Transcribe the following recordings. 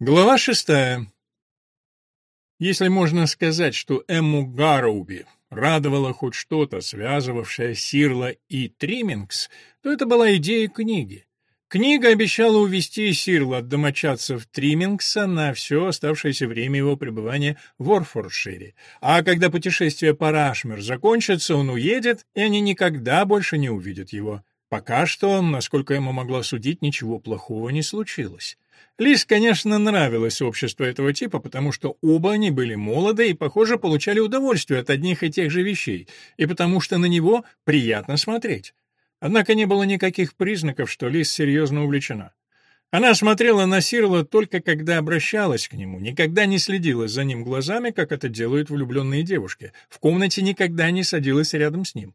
Глава шестая. Если можно сказать, что Эмму Гарроуби радовало хоть что-то, связывавшее Сирла и Триммингс, то это была идея книги. Книга обещала увести Сирла от домочадцев Триммингса на все оставшееся время его пребывания в Орфордшире. А когда путешествие по Рашмер закончится, он уедет, и они никогда больше не увидят его. Пока что, насколько ему могла судить, ничего плохого не случилось. Лиз, конечно, нравилось общество этого типа, потому что оба они были молоды и, похоже, получали удовольствие от одних и тех же вещей, и потому что на него приятно смотреть. Однако не было никаких признаков, что Лиз серьезно увлечена. Она смотрела на Сирла только когда обращалась к нему, никогда не следила за ним глазами, как это делают влюбленные девушки, в комнате никогда не садилась рядом с ним.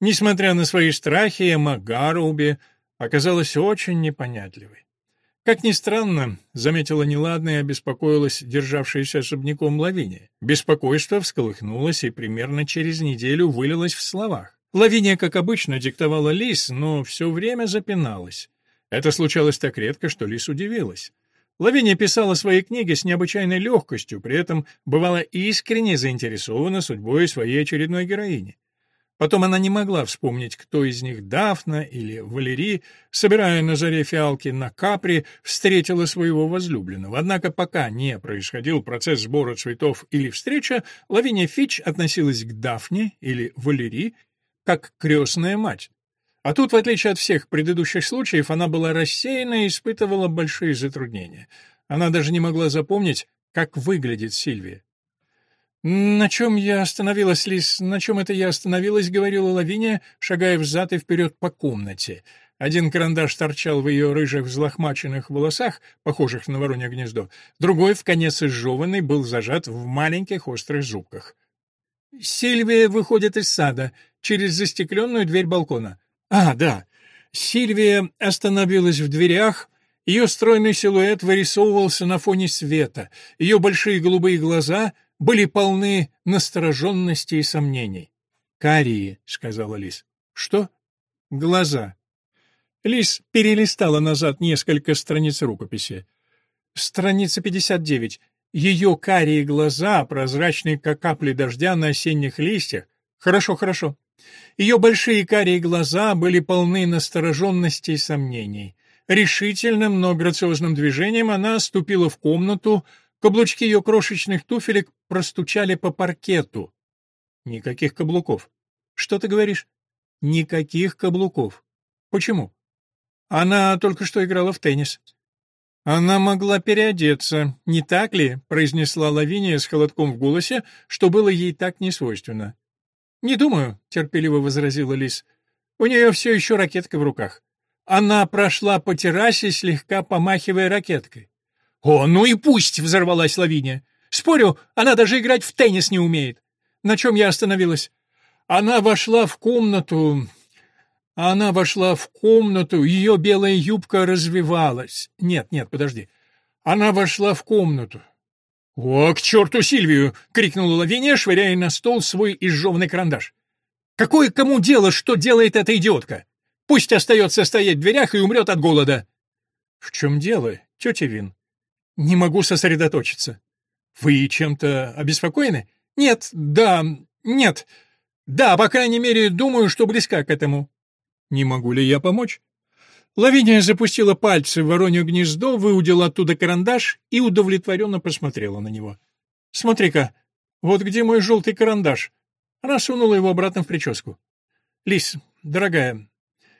Несмотря на свои страхи, Эмма Гарроуби оказалась очень непонятливой. Как ни странно, заметила неладное и обеспокоилась державшаяся особняком Лавиния. Беспокойство всколыхнулось и примерно через неделю вылилось в словах. Лавиния, как обычно, диктовала Лис, но все время запиналась. Это случалось так редко, что Лис удивилась. Лавиния писала свои книги с необычайной легкостью, при этом бывала искренне заинтересована судьбой своей очередной героини. Потом она не могла вспомнить, кто из них, Дафна или Валерий, собирая на заре фиалки на капри, встретила своего возлюбленного. Однако пока не происходил процесс сбора цветов или встреча, Лавиния Фич относилась к Дафне или Валерии как крестная мать. А тут, в отличие от всех предыдущих случаев, она была рассеяна и испытывала большие затруднения. Она даже не могла запомнить, как выглядит Сильвия. «На чем я остановилась, Лис? На чем это я остановилась?» — говорила Лавиния, шагая взад и вперед по комнате. Один карандаш торчал в ее рыжих взлохмаченных волосах, похожих на воронье гнездо, другой, в конец изжеванный, был зажат в маленьких острых зубках. Сильвия выходит из сада через застекленную дверь балкона. А, да. Сильвия остановилась в дверях, ее стройный силуэт вырисовывался на фоне света, ее большие голубые глаза — были полны настороженности и сомнений. «Карие», — сказала Лис. «Что?» «Глаза». Лис перелистала назад несколько страниц рукописи. Страница 59. Ее карие глаза, прозрачные, как капли дождя на осенних листьях. Хорошо, хорошо. Ее большие карие глаза были полны настороженности и сомнений. Решительным, но грациозным движением она ступила в комнату, Каблучки ее крошечных туфелек простучали по паркету. Никаких каблуков. Что ты говоришь? Никаких каблуков. Почему? Она только что играла в теннис. Она могла переодеться, не так ли? произнесла Лавиния с холодком в голосе, что было ей так несвойственно. Не думаю, терпеливо возразила Лис. У нее все еще ракетка в руках. Она прошла по террасе, слегка помахивая ракеткой. «О, ну и пусть!» — взорвалась Лавиния. «Спорю, она даже играть в теннис не умеет. На чем я остановилась? Она вошла в комнату... Она вошла в комнату, ее белая юбка развивалась. Нет, нет, подожди. Она вошла в комнату. «О, к черту Сильвию!» — крикнула Лавиния, швыряя на стол свой изжеванный карандаш. «Какое кому дело, что делает эта идиотка? Пусть остается стоять в дверях и умрет от голода!» «В чем дело, тетя Вин?» Не могу сосредоточиться. Вы чем-то обеспокоены? Нет, да, нет. Да, по крайней мере, думаю, что близка к этому. Не могу ли я помочь? Лавиния запустила пальцы в воронье гнездо, выудила оттуда карандаш и удовлетворенно посмотрела на него. «Смотри-ка, вот где мой желтый карандаш?» Она сунула его обратно в прическу. «Лис, дорогая,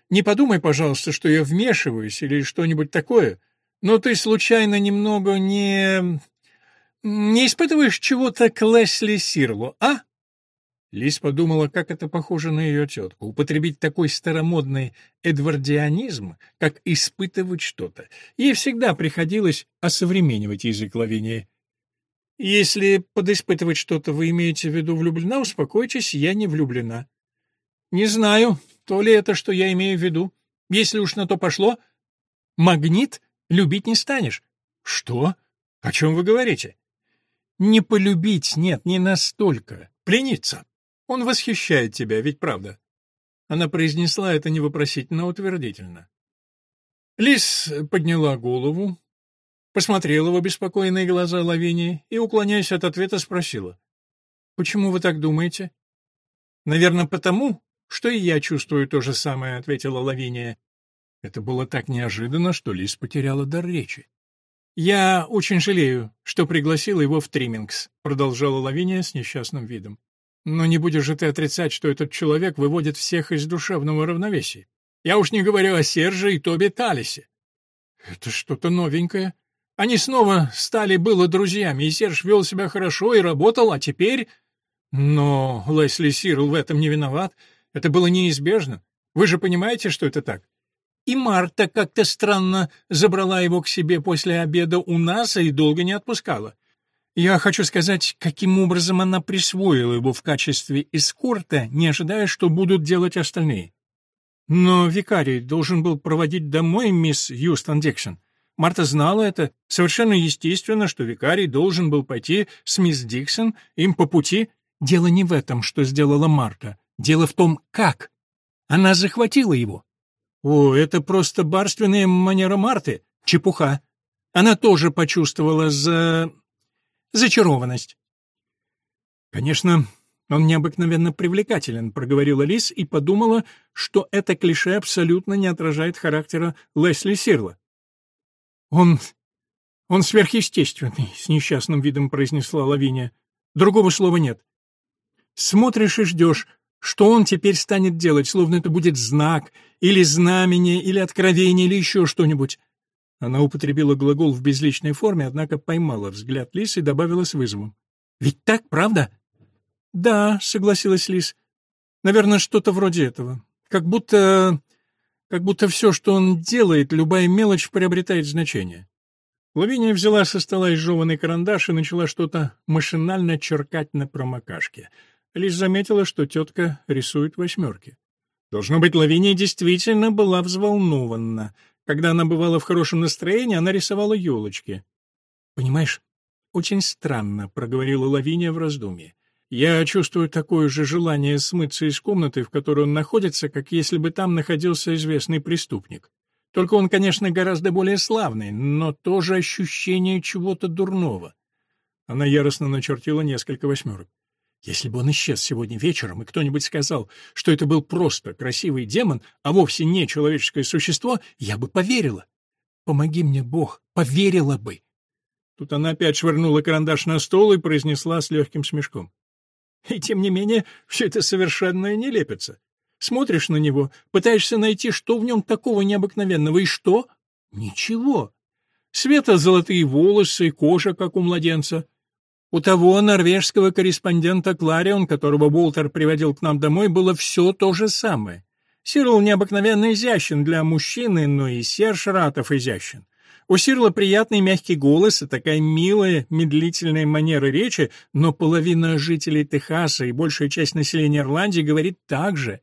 не подумай, пожалуйста, что я вмешиваюсь или что-нибудь такое. Но ты случайно немного не... не испытываешь чего-то к Лесли Сирлу, а?» Лис подумала, как это похоже на ее тетку. Употребить такой старомодный эдвардианизм, как испытывать что-то. Ей всегда приходилось осовременивать язык Лавинии. «Если подиспытывать что-то вы имеете в виду влюблена, успокойтесь, я не влюблена». «Не знаю, то ли это, что я имею в виду. Если уж на то пошло, магнит Любить не станешь. Что? О чем вы говорите? Не полюбить, нет, не настолько. Плениться. Он восхищает тебя, ведь правда? Она произнесла это не вопросительно, а утвердительно. Лис подняла голову, посмотрела в обеспокоенные глаза Лавинии и, уклоняясь от ответа, спросила. «Почему вы так думаете?» «Наверное, потому, что и я чувствую то же самое», — ответила Лавиния. Это было так неожиданно, что Лис потеряла дар речи. «Я очень жалею, что пригласила его в Триммингс», — продолжала Лавиния с несчастным видом. «Но не будешь же ты отрицать, что этот человек выводит всех из душевного равновесия. Я уж не говорю о Серже и Тобе Талисе». «Это что-то новенькое. Они снова стали было друзьями, и Серж вел себя хорошо и работал, а теперь...» «Но Лесли Сирл в этом не виноват. Это было неизбежно. Вы же понимаете, что это так?» И Марта как-то странно забрала его к себе после обеда у нас и долго не отпускала. Я хочу сказать, каким образом она присвоила его в качестве эскорта, не ожидая, что будут делать остальные. Но викарий должен был проводить домой мисс Юстон Диксон. Марта знала это. Совершенно естественно, что викарий должен был пойти с мисс Диксон, им по пути. Дело не в этом, что сделала Марта. Дело в том, как. Она захватила его. О, это просто барственная манера Марты. Чепуха. Она тоже почувствовала за... зачарованность. Конечно, он необыкновенно привлекателен, проговорила Лис и подумала, что это клише абсолютно не отражает характера Лесли Сирла. Он... он сверхъестественный, с несчастным видом произнесла Лавиния. Другого слова нет. Смотришь и ждешь, что он теперь станет делать, словно это будет знак, или знамение, или откровение, или еще что-нибудь? Она употребила глагол в безличной форме, однако поймала взгляд Лис и добавила с вызовом. «Ведь так, правда?» «Да», — согласилась Лис. «Наверное, что-то вроде этого. Как будто... как будто все, что он делает, любая мелочь приобретает значение». Лавиния взяла со стола изжеванный карандаш и начала что-то машинально черкать на промокашке — лишь заметила, что тетка рисует восьмерки. Должно быть, Лавиния действительно была взволнована. Когда она бывала в хорошем настроении, она рисовала елочки. «Понимаешь, очень странно», — проговорила Лавиния в раздумье. «Я чувствую такое же желание смыться из комнаты, в которой он находится, как если бы там находился известный преступник. Только он, конечно, гораздо более славный, но тоже ощущение чего-то дурного». Она яростно начертила несколько восьмерок. Если бы он исчез сегодня вечером, и кто-нибудь сказал, что это был просто красивый демон, а вовсе не человеческое существо, я бы поверила. Помоги мне, Бог, поверила бы. Тут она опять швырнула карандаш на стол и произнесла с легким смешком. И тем не менее, все это совершенно не лепится. Смотришь на него, пытаешься найти, что в нем такого необыкновенного, и что? Ничего. Светло-золотые волосы, кожа, как у младенца, у того норвежского корреспондента Кларион, которого Болтер приводил к нам домой, было все то же самое. Сирл необыкновенно изящен для мужчины, но и Серж Ратов изящен. У Сирла приятный мягкий голос и такая милая, медлительная манера речи, но половина жителей Техаса и большая часть населения Ирландии говорит так же.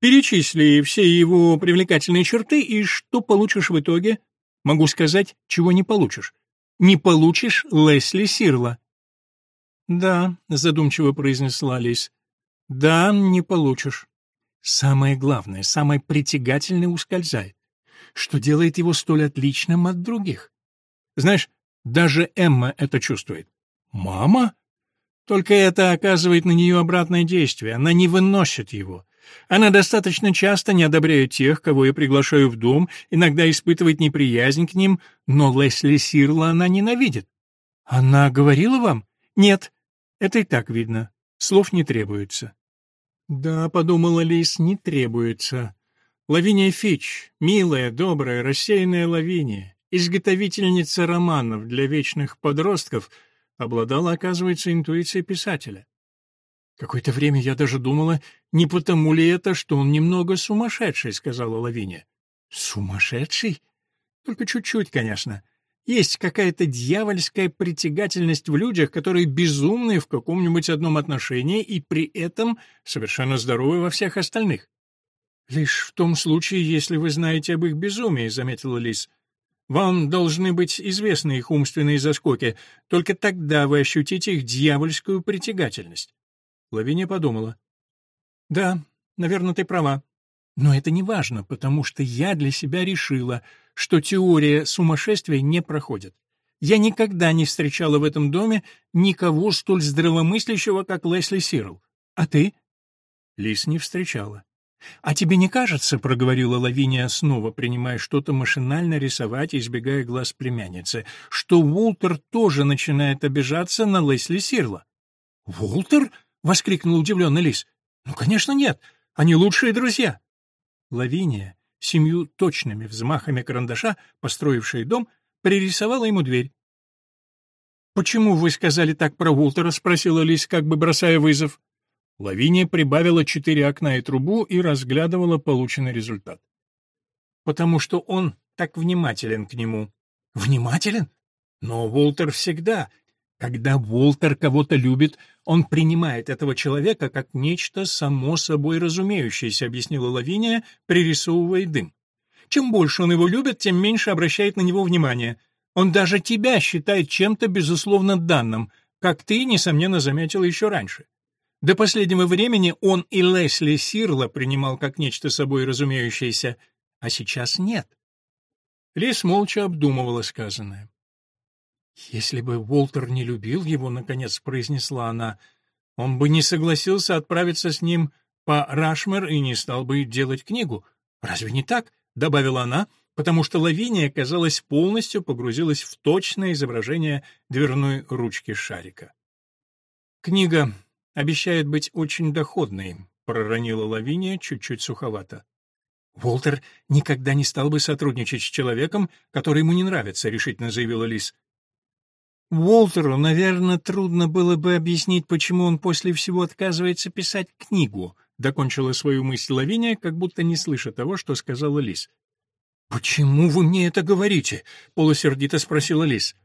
Перечисли все его привлекательные черты, и что получишь в итоге? Могу сказать, чего не получишь. Не получишь Лесли Сирла. «Да», — задумчиво произнесла Лис. «Да, не получишь. Самое главное, самое притягательное ускользает, что делает его столь отличным от других. Знаешь, даже Эмма это чувствует. Мама? Только это оказывает на нее обратное действие, она не выносит его. Она достаточно часто не одобряет тех, кого я приглашаю в дом, иногда испытывает неприязнь к ним, но Лесли Сирла она ненавидит. Она говорила вам? Нет, это и так видно. Слов не требуется. Да, подумала Лис, не требуется. Лавиния Фич, милая, добрая, рассеянная Лавиния, изготовительница романов для вечных подростков, обладала, оказывается, интуицией писателя. Какое-то время я даже думала, не потому ли это, что он немного сумасшедший, сказала Лавиния. Сумасшедший? Только чуть-чуть, конечно. Есть какая-то дьявольская притягательность в людях, которые безумны в каком-нибудь одном отношении и при этом совершенно здоровы во всех остальных. «Лишь в том случае, если вы знаете об их безумии», — заметила Лис. «Вам должны быть известны их умственные заскоки, только тогда вы ощутите их дьявольскую притягательность». Лавиния подумала. «Да, наверное, ты права. Но это не важно, потому что я для себя решила, что теория сумасшествия не проходит. Я никогда не встречала в этом доме никого столь здравомыслящего, как Лесли Сирл. А ты? Лис не встречала. «А тебе не кажется, — проговорила Лавиния снова, принимая что-то машинально рисовать, избегая глаз племянницы, — что Уолтер тоже начинает обижаться на Лесли Сирла?» «Уолтер?» — воскликнул удивленно Лис. «Ну, конечно, нет. Они лучшие друзья». Лавиния, семью точными взмахами карандаша, построившая дом, пририсовала ему дверь. «Почему вы сказали так про Уолтера?» — спросила Лис, как бы бросая вызов. Лавиния прибавила четыре окна и трубу и разглядывала полученный результат. «Потому что он так внимателен к нему». «Внимателен? Но Уолтер всегда. Когда Уолтер кого-то любит, он принимает этого человека как нечто само собой разумеющееся», — объяснила Лавиния, пририсовывая дым. «Чем больше он его любит, тем меньше обращает на него внимание. Он даже тебя считает чем-то безусловно данным, как ты, несомненно, заметила еще раньше. До последнего времени он и Лесли Сирла принимал как нечто собой разумеющееся, а сейчас нет. Лис молча обдумывала сказанное. «Если бы Уолтер не любил его, — наконец произнесла она, — он бы не согласился отправиться с ним по Рашмер и не стал бы делать книгу. Разве не так?» — добавила она, потому что Лавиния, казалось, полностью погрузилась в точное изображение дверной ручки шарика. Книга Обещает быть очень доходной», — проронила Лавиния чуть-чуть суховато. «Уолтер никогда не стал бы сотрудничать с человеком, который ему не нравится», — решительно заявила Лис. Уолтеру, наверное, трудно было бы объяснить, почему он после всего отказывается писать книгу, докончила свою мысль Лавиния, как будто не слыша того, что сказала Лис. Почему вы мне это говорите? полусердито спросила Лис.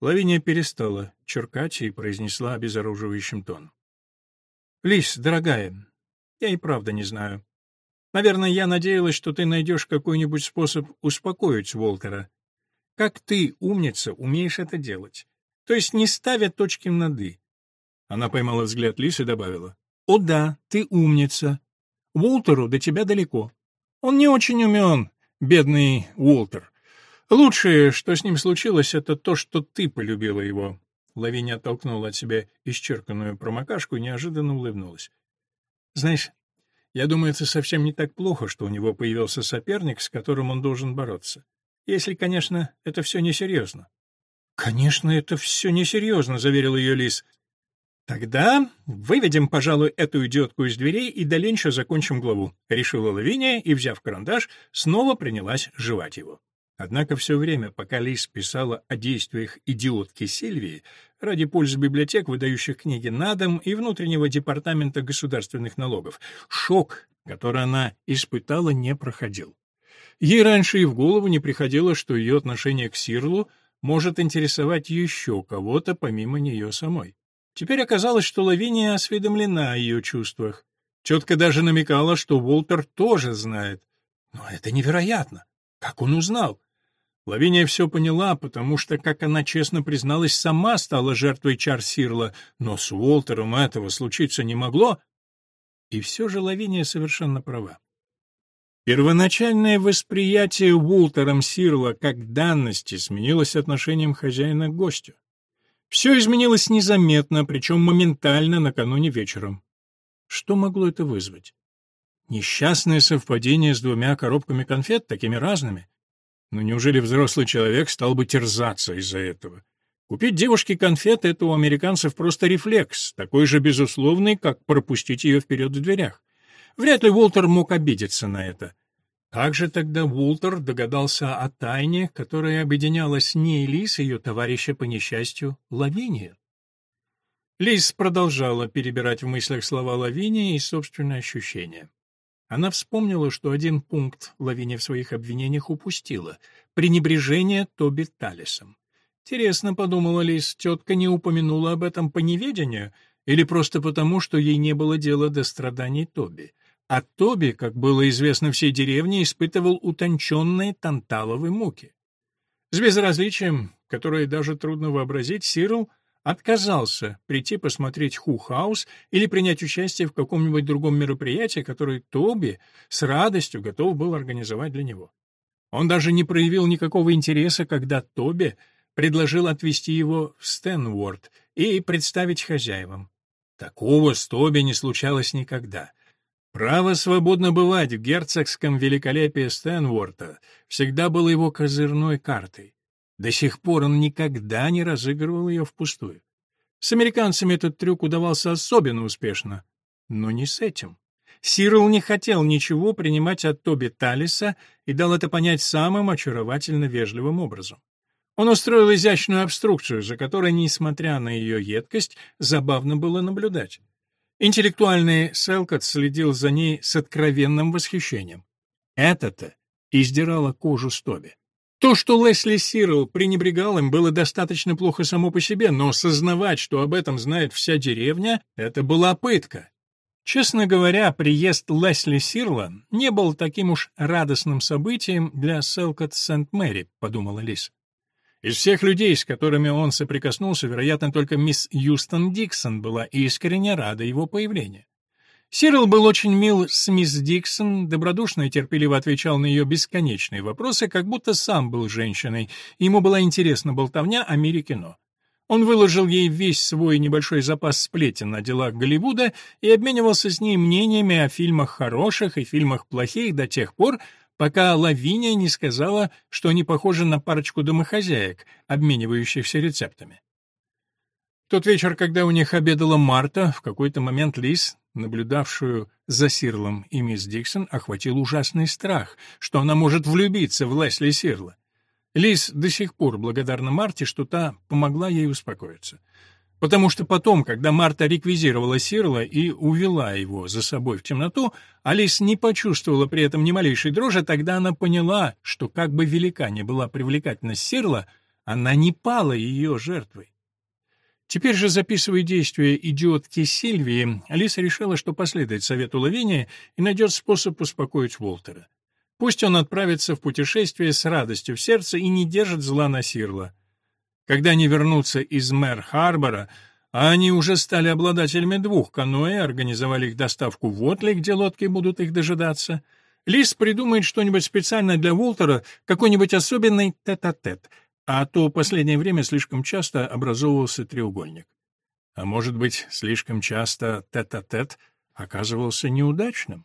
Лавиния перестала черкать и произнесла обезоруживающим тоном. Лис, дорогая, я и правда не знаю. Наверное, я надеялась, что ты найдешь какой-нибудь способ успокоить Волтера. Как ты, умница, умеешь это делать? То есть не ставя точки над «и». Она поймала взгляд Лис и добавила. «О да, ты умница. Уолтеру до тебя далеко. Он не очень умен, бедный Уолтер. Лучшее, что с ним случилось, это то, что ты полюбила его. Лавиния оттолкнула от себя исчерканную промокашку и неожиданно улыбнулась. «Знаешь, я думаю, это совсем не так плохо, что у него появился соперник, с которым он должен бороться. Если, конечно, это все несерьезно». «Конечно, это все несерьезно», — заверил ее Лис. «Тогда выведем, пожалуй, эту идиотку из дверей и доленьше закончим главу», — решила Лавиния и, взяв карандаш, снова принялась жевать его. Однако все время, пока Лис писала о действиях идиотки Сильвии, ради пользы библиотек, выдающих книги на дом, и внутреннего департамента государственных налогов, шок, который она испытала, не проходил. Ей раньше и в голову не приходило, что ее отношение к Сирлу может интересовать еще кого-то помимо нее самой. Теперь оказалось, что Лавиния осведомлена о ее чувствах. Тетка даже намекала, что Уолтер тоже знает. Но это невероятно. Как он узнал? Лавиния все поняла, потому что, как она честно призналась, сама стала жертвой чар Сирла, но с Уолтером этого случиться не могло. И все же Лавиния совершенно права. Первоначальное восприятие Уолтером Сирла как данности сменилось отношением хозяина к гостю. Все изменилось незаметно, причем моментально накануне вечером. Что могло это вызвать? Несчастное совпадение с двумя коробками конфет, такими разными? Но неужели взрослый человек стал бы терзаться из-за этого? Купить девушке конфеты — это у американцев просто рефлекс, такой же безусловный, как пропустить ее вперед в дверях. Вряд ли Уолтер мог обидеться на это. Как же тогда Уолтер догадался о тайне, которая объединяла с ней Лис и ее товарища по несчастью Лавиния? Лис продолжала перебирать в мыслях слова Лавиния и собственные ощущения. Она вспомнила, что один пункт Лавиния в своих обвинениях упустила — пренебрежение Тоби Талисом. Интересно, подумала Лиз, тетка не упомянула об этом по неведению или просто потому, что ей не было дела до страданий Тоби. А Тоби, как было известно всей деревне, испытывал утонченные танталовые муки. С безразличием, которое даже трудно вообразить, Сирл отказался прийти посмотреть Ху-хаус или принять участие в каком-нибудь другом мероприятии, которое Тоби с радостью готов был организовать для него. Он даже не проявил никакого интереса, когда Тоби предложил отвезти его в Стэнворд и представить хозяевам. Такого с Тоби не случалось никогда. Право свободно бывать в герцогском великолепии Стэнворта всегда было его козырной картой. До сих пор он никогда не разыгрывал ее впустую. С американцами этот трюк удавался особенно успешно, но не с этим. Сирл не хотел ничего принимать от Тоби Талиса и дал это понять самым очаровательно вежливым образом. Он устроил изящную обструкцию, за которой, несмотря на ее едкость, забавно было наблюдать. Интеллектуальный Селкот следил за ней с откровенным восхищением. Это-то издирало кожу Стоби. То, что Лесли Сирл пренебрегал им, было достаточно плохо само по себе, но сознавать, что об этом знает вся деревня, это была пытка. Честно говоря, приезд Лесли Сирла не был таким уж радостным событием для Селкот Сент-Мэри, подумала Лис. Из всех людей, с которыми он соприкоснулся, вероятно, только мисс Юстон Диксон была искренне рада его появлению. Сирил был очень мил с мисс Диксон, добродушно и терпеливо отвечал на ее бесконечные вопросы, как будто сам был женщиной, ему была интересна болтовня о мире кино. Он выложил ей весь свой небольшой запас сплетен на делах Голливуда и обменивался с ней мнениями о фильмах хороших и фильмах плохих до тех пор, пока Лавиния не сказала, что они похожи на парочку домохозяек, обменивающихся рецептами. В тот вечер, когда у них обедала Марта, в какой-то момент Лиз, наблюдавшую за Сирлом и мисс Диксон, охватил ужасный страх, что она может влюбиться в Лесли Сирла. Лиз до сих пор благодарна Марте, что та помогла ей успокоиться. Потому что потом, когда Марта реквизировала Сирла и увела его за собой в темноту, Алис не почувствовала при этом ни малейшей дрожи, тогда она поняла, что как бы велика ни была привлекательность Сирла, она не пала ее жертвой. Теперь же, записывая действия идиотки Сильвии, Алиса решила, что последует совету Лавиния и найдет способ успокоить Уолтера. Пусть он отправится в путешествие с радостью в сердце и не держит зла на Сирла. Когда они вернутся из Мэр-Харбора, а они уже стали обладателями двух каноэ, организовали их доставку в Отли, где лодки будут их дожидаться, Лис придумает что-нибудь специально для Уолтера, какой-нибудь особенный тет-а-тет, -тет, а то последнее время слишком часто образовывался треугольник. А может быть, слишком часто тет-а-тет -тет оказывался неудачным?